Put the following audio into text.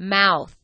mouth.